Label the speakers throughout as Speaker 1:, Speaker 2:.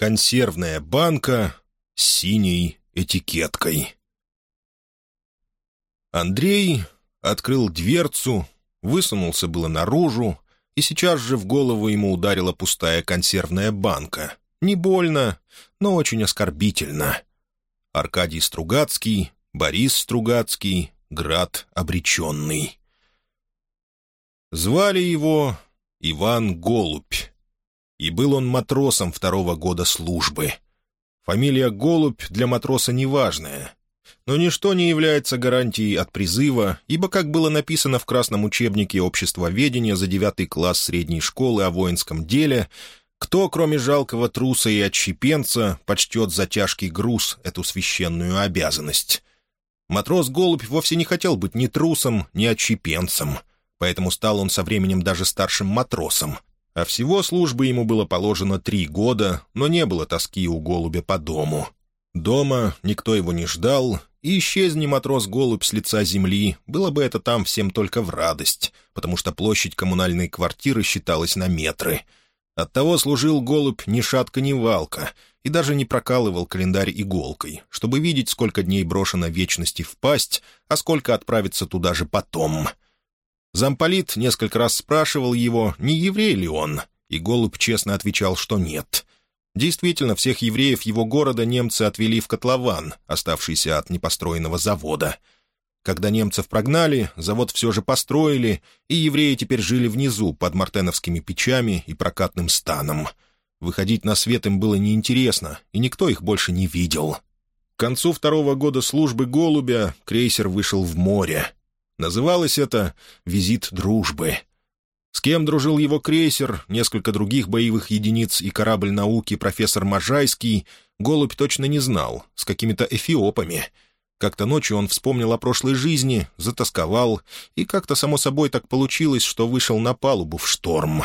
Speaker 1: Консервная банка с синей этикеткой. Андрей открыл дверцу, высунулся было наружу, и сейчас же в голову ему ударила пустая консервная банка. Не больно, но очень оскорбительно. Аркадий Стругацкий, Борис Стругацкий, Град обреченный. Звали его Иван Голубь, и был он матросом второго года службы. Фамилия Голубь для матроса неважная, но ничто не является гарантией от призыва, ибо, как было написано в красном учебнике общества ведения за девятый класс средней школы о воинском деле, кто, кроме жалкого труса и отщепенца, почтет за тяжкий груз эту священную обязанность? Матрос Голубь вовсе не хотел быть ни трусом, ни отщепенцем, поэтому стал он со временем даже старшим матросом. А всего службы ему было положено три года, но не было тоски у Голубя по дому. Дома никто его не ждал, и исчезни матрос-голубь с лица земли, было бы это там всем только в радость, потому что площадь коммунальной квартиры считалась на метры. Оттого служил голубь ни шатка, ни валка, и даже не прокалывал календарь иголкой, чтобы видеть, сколько дней брошено вечности в пасть, а сколько отправится туда же потом. Замполит несколько раз спрашивал его, не еврей ли он, и голубь честно отвечал, что нет. Действительно, всех евреев его города немцы отвели в котлован, оставшийся от непостроенного завода. Когда немцев прогнали, завод все же построили, и евреи теперь жили внизу, под мартеновскими печами и прокатным станом. Выходить на свет им было неинтересно, и никто их больше не видел. К концу второго года службы «Голубя» крейсер вышел в море. Называлось это «Визит дружбы». С кем дружил его крейсер, несколько других боевых единиц и корабль науки профессор Можайский, Голубь точно не знал, с какими-то эфиопами. Как-то ночью он вспомнил о прошлой жизни, затасковал, и как-то само собой так получилось, что вышел на палубу в шторм.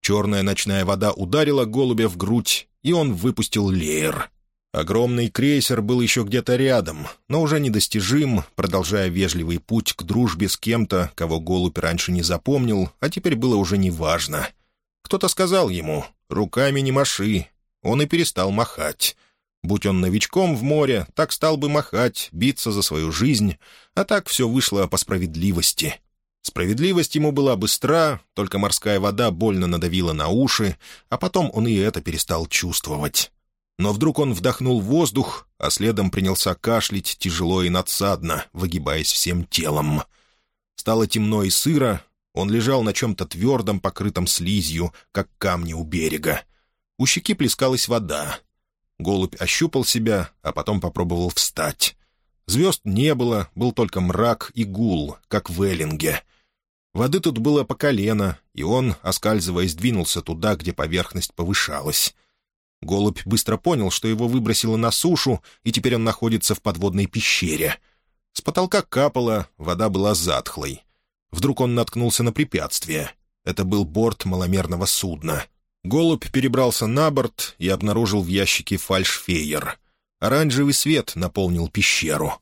Speaker 1: Черная ночная вода ударила голубя в грудь, и он выпустил леер. Огромный крейсер был еще где-то рядом, но уже недостижим, продолжая вежливый путь к дружбе с кем-то, кого голубь раньше не запомнил, а теперь было уже неважно. Кто-то сказал ему «руками не маши», он и перестал махать. Будь он новичком в море, так стал бы махать, биться за свою жизнь, а так все вышло по справедливости. Справедливость ему была быстра, только морская вода больно надавила на уши, а потом он и это перестал чувствовать. Но вдруг он вдохнул воздух, а следом принялся кашлять тяжело и надсадно, выгибаясь всем телом. Стало темно и сыро, он лежал на чем-то твердом, покрытом слизью, как камни у берега. У щеки плескалась вода. Голубь ощупал себя, а потом попробовал встать. Звезд не было, был только мрак и гул, как в Эллинге. Воды тут было по колено, и он, оскальзываясь, двинулся туда, где поверхность повышалась. Голубь быстро понял, что его выбросило на сушу, и теперь он находится в подводной пещере. С потолка капало, вода была затхлой. Вдруг он наткнулся на препятствие. Это был борт маломерного судна. Голубь перебрался на борт и обнаружил в ящике фальшфейер. Оранжевый свет наполнил пещеру.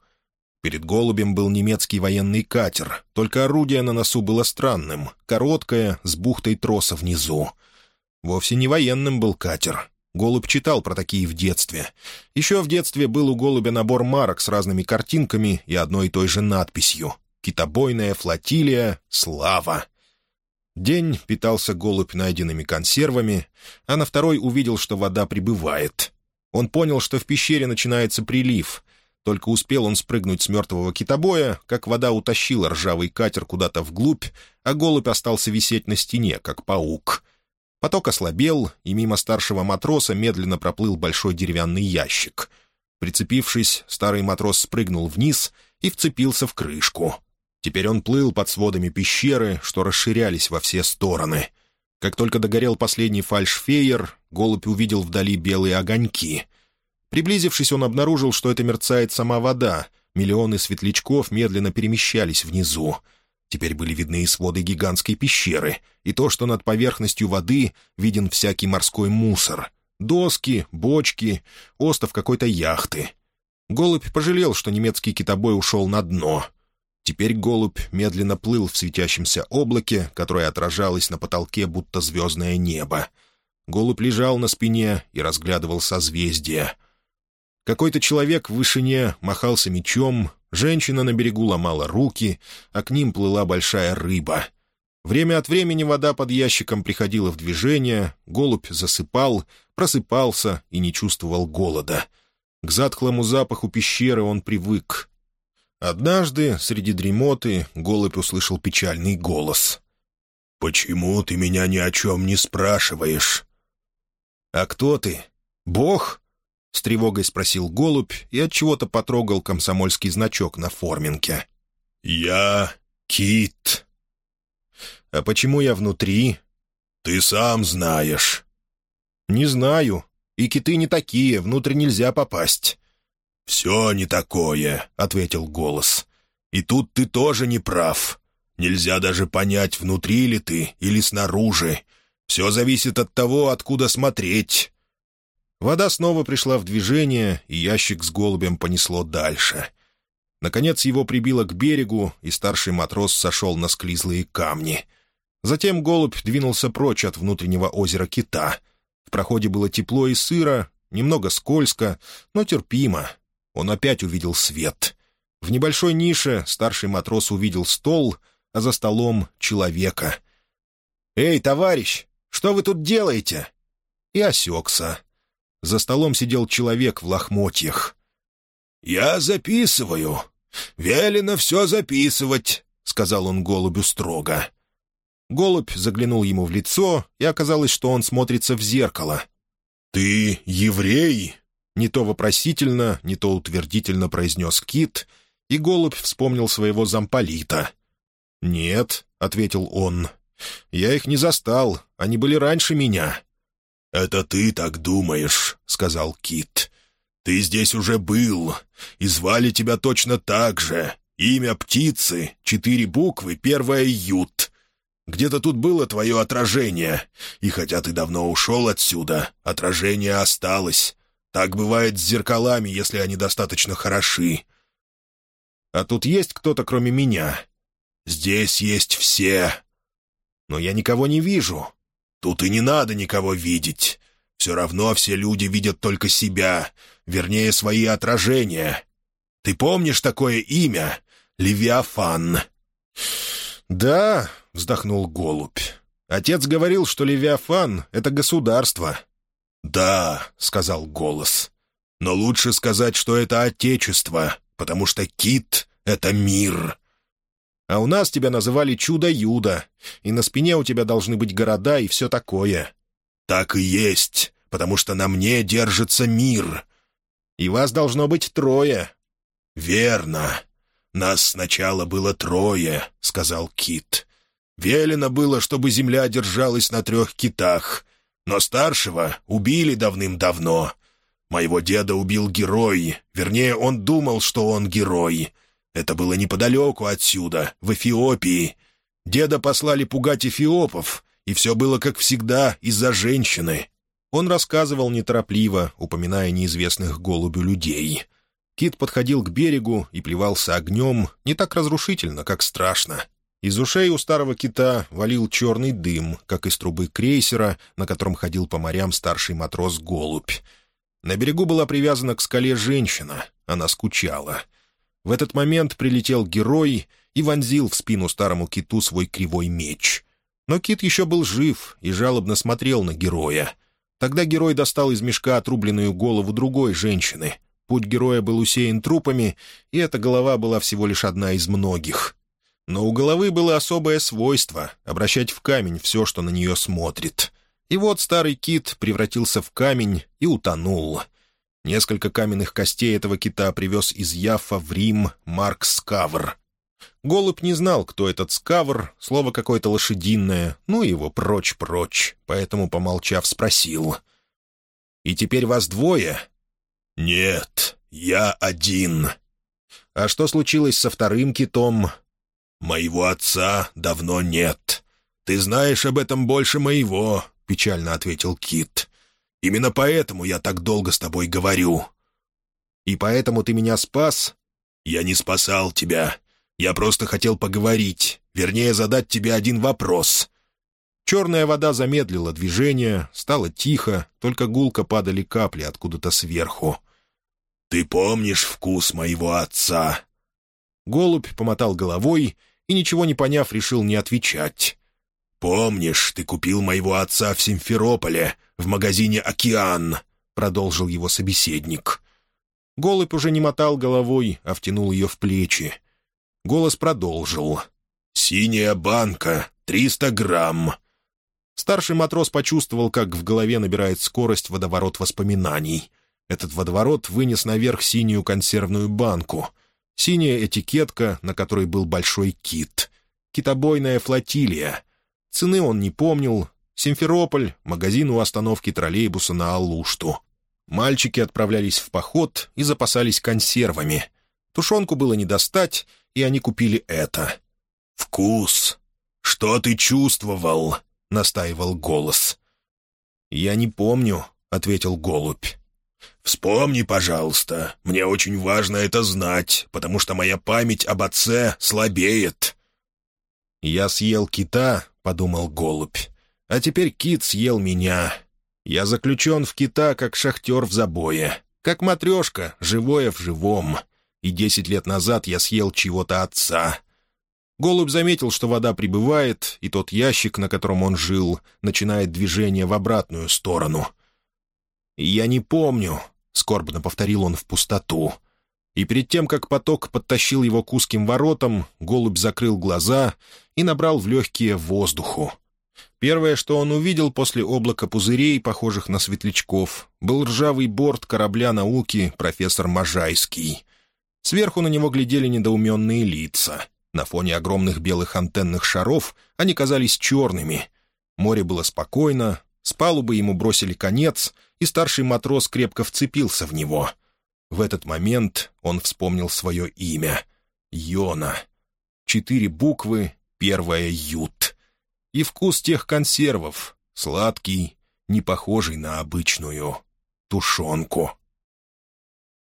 Speaker 1: Перед голубем был немецкий военный катер, только орудие на носу было странным, короткое, с бухтой троса внизу. Вовсе не военным был катер, Голубь читал про такие в детстве. Еще в детстве был у голубя набор марок с разными картинками и одной и той же надписью «Китобойная флотилия. Слава». День питался голубь найденными консервами, а на второй увидел, что вода прибывает. Он понял, что в пещере начинается прилив. Только успел он спрыгнуть с мертвого китобоя, как вода утащила ржавый катер куда-то вглубь, а голубь остался висеть на стене, как паук — Поток ослабел, и мимо старшего матроса медленно проплыл большой деревянный ящик. Прицепившись, старый матрос спрыгнул вниз и вцепился в крышку. Теперь он плыл под сводами пещеры, что расширялись во все стороны. Как только догорел последний фальшфейер, голубь увидел вдали белые огоньки. Приблизившись, он обнаружил, что это мерцает сама вода. Миллионы светлячков медленно перемещались внизу. Теперь были видны и своды гигантской пещеры, и то, что над поверхностью воды виден всякий морской мусор. Доски, бочки, остов какой-то яхты. Голубь пожалел, что немецкий китобой ушел на дно. Теперь голубь медленно плыл в светящемся облаке, которое отражалось на потолке, будто звездное небо. Голубь лежал на спине и разглядывал созвездия. Какой-то человек в вышине махался мечом, женщина на берегу ломала руки, а к ним плыла большая рыба. Время от времени вода под ящиком приходила в движение, голубь засыпал, просыпался и не чувствовал голода. К затхлому запаху пещеры он привык. Однажды, среди дремоты, голубь услышал печальный голос. «Почему ты меня ни о чем не спрашиваешь?» «А кто ты? Бог?» — с тревогой спросил голубь и от чего то потрогал комсомольский значок на форминке. «Я Кит». «А почему я внутри?» «Ты сам знаешь». «Не знаю. И киты не такие, внутрь нельзя попасть». «Все не такое», — ответил голос. «И тут ты тоже не прав. Нельзя даже понять, внутри ли ты или снаружи. Все зависит от того, откуда смотреть». Вода снова пришла в движение, и ящик с голубем понесло дальше. Наконец его прибило к берегу, и старший матрос сошел на склизлые камни. Затем голубь двинулся прочь от внутреннего озера Кита. В проходе было тепло и сыро, немного скользко, но терпимо. Он опять увидел свет. В небольшой нише старший матрос увидел стол, а за столом — человека. «Эй, товарищ, что вы тут делаете?» И осекся. За столом сидел человек в лохмотьях. «Я записываю. Велено все записывать», — сказал он голубю строго. Голубь заглянул ему в лицо, и оказалось, что он смотрится в зеркало. «Ты еврей?» Не то вопросительно, не то утвердительно произнес Кит, и голубь вспомнил своего замполита. «Нет», — ответил он, — «я их не застал, они были раньше меня». «Это ты так думаешь», — сказал Кит. «Ты здесь уже был, и звали тебя точно так же. Имя птицы, четыре буквы, первая «Ют». Где-то тут было твое отражение, и хотя ты давно ушел отсюда, отражение осталось. Так бывает с зеркалами, если они достаточно хороши. А тут есть кто-то, кроме меня? Здесь есть все. Но я никого не вижу. Тут и не надо никого видеть. Все равно все люди видят только себя, вернее, свои отражения. Ты помнишь такое имя? Левиафан. «Да», — вздохнул голубь. «Отец говорил, что Левиафан — это государство». «Да», — сказал голос. «Но лучше сказать, что это отечество, потому что кит — это мир». «А у нас тебя называли Чудо-Юдо, и на спине у тебя должны быть города и все такое». «Так и есть, потому что на мне держится мир». «И вас должно быть трое». «Верно. Нас сначала было трое», — сказал Кит. «Велено было, чтобы земля держалась на трех китах, но старшего убили давным-давно. Моего деда убил герой, вернее, он думал, что он герой. Это было неподалеку отсюда, в Эфиопии. Деда послали пугать эфиопов, и все было, как всегда, из-за женщины. Он рассказывал неторопливо, упоминая неизвестных голубю людей. Кит подходил к берегу и плевался огнем не так разрушительно, как страшно. Из ушей у старого кита валил черный дым, как из трубы крейсера, на котором ходил по морям старший матрос Голубь. На берегу была привязана к скале женщина. Она скучала. В этот момент прилетел герой и вонзил в спину старому киту свой кривой меч. Но кит еще был жив и жалобно смотрел на героя. Тогда герой достал из мешка отрубленную голову другой женщины. Путь героя был усеян трупами, и эта голова была всего лишь одна из многих. Но у головы было особое свойство — обращать в камень все, что на нее смотрит. И вот старый кит превратился в камень и утонул. Несколько каменных костей этого кита привез из Яффа в Рим Марк Скавр. Голубь не знал, кто этот Скавр, слово какое-то лошадиное, ну его прочь-прочь, поэтому, помолчав, спросил. «И теперь вас двое?» «Нет, я один». «А что случилось со вторым китом?» «Моего отца давно нет. Ты знаешь об этом больше моего», — печально ответил Кит. «Именно поэтому я так долго с тобой говорю». «И поэтому ты меня спас?» «Я не спасал тебя. Я просто хотел поговорить, вернее, задать тебе один вопрос». Черная вода замедлила движение, стало тихо, только гулко падали капли откуда-то сверху. «Ты помнишь вкус моего отца?» Голубь помотал головой и, ничего не поняв, решил не отвечать. «Помнишь, ты купил моего отца в Симферополе, в магазине «Океан», — продолжил его собеседник. Голубь уже не мотал головой, а втянул ее в плечи. Голос продолжил. «Синяя банка, триста грамм». Старший матрос почувствовал, как в голове набирает скорость водоворот воспоминаний. Этот водоворот вынес наверх синюю консервную банку. Синяя этикетка, на которой был большой кит. Китобойная флотилия. Цены он не помнил. Симферополь, магазин у остановки троллейбуса на Алушту. Мальчики отправлялись в поход и запасались консервами. Тушенку было не достать, и они купили это. «Вкус! Что ты чувствовал?» — настаивал голос. «Я не помню», — ответил голубь. «Вспомни, пожалуйста. Мне очень важно это знать, потому что моя память об отце слабеет». «Я съел кита», — подумал голубь, — «а теперь кит съел меня. Я заключен в кита, как шахтер в забое, как матрешка, живое в живом. И десять лет назад я съел чего-то отца». Голубь заметил, что вода прибывает, и тот ящик, на котором он жил, начинает движение в обратную сторону. «Я не помню», — скорбно повторил он в пустоту. И перед тем, как поток подтащил его к узким воротам, голубь закрыл глаза и набрал в легкие воздуху. Первое, что он увидел после облака пузырей, похожих на светлячков, был ржавый борт корабля науки «Профессор Можайский». Сверху на него глядели недоуменные лица. На фоне огромных белых антенных шаров они казались черными. Море было спокойно, с палубы ему бросили конец, и старший матрос крепко вцепился в него. В этот момент он вспомнил свое имя — Йона. Четыре буквы, первая — Ют. И вкус тех консервов — сладкий, не похожий на обычную тушенку.